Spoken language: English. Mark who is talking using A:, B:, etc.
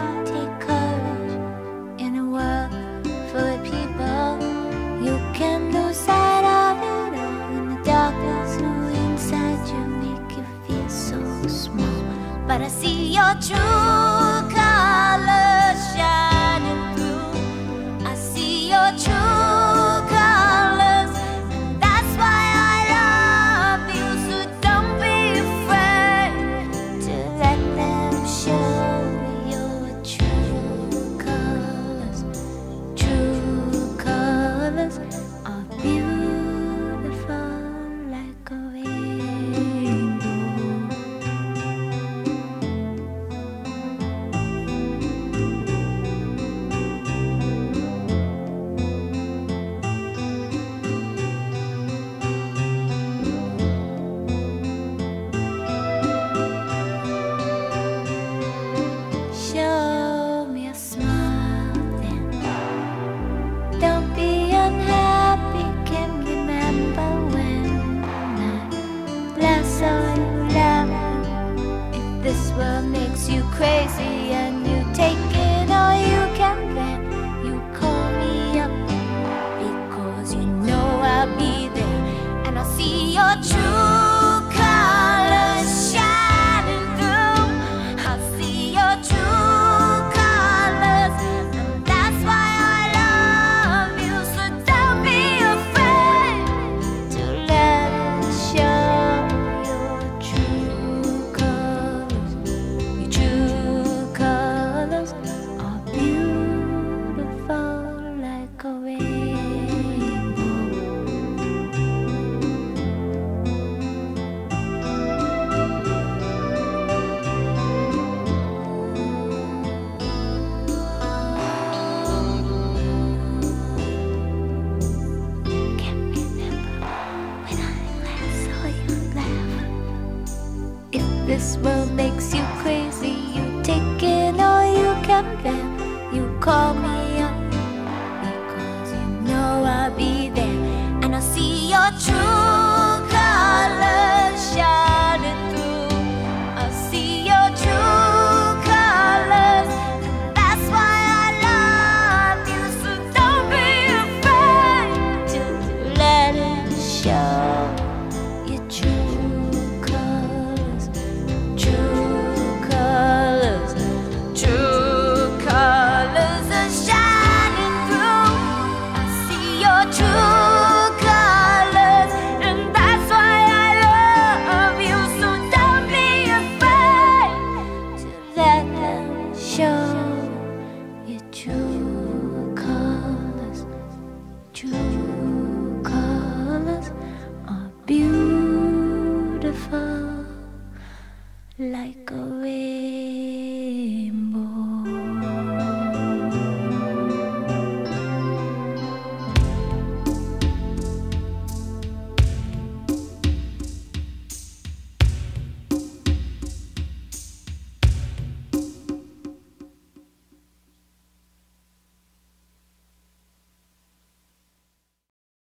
A: to take courage in a world full of people. You can lose sight of it all in the darkness. Inside you make you feel so small. But I see your truth. this world This world makes you crazy. You take in all you can bear. You call me up because you know I'll be there and I'll see your truth.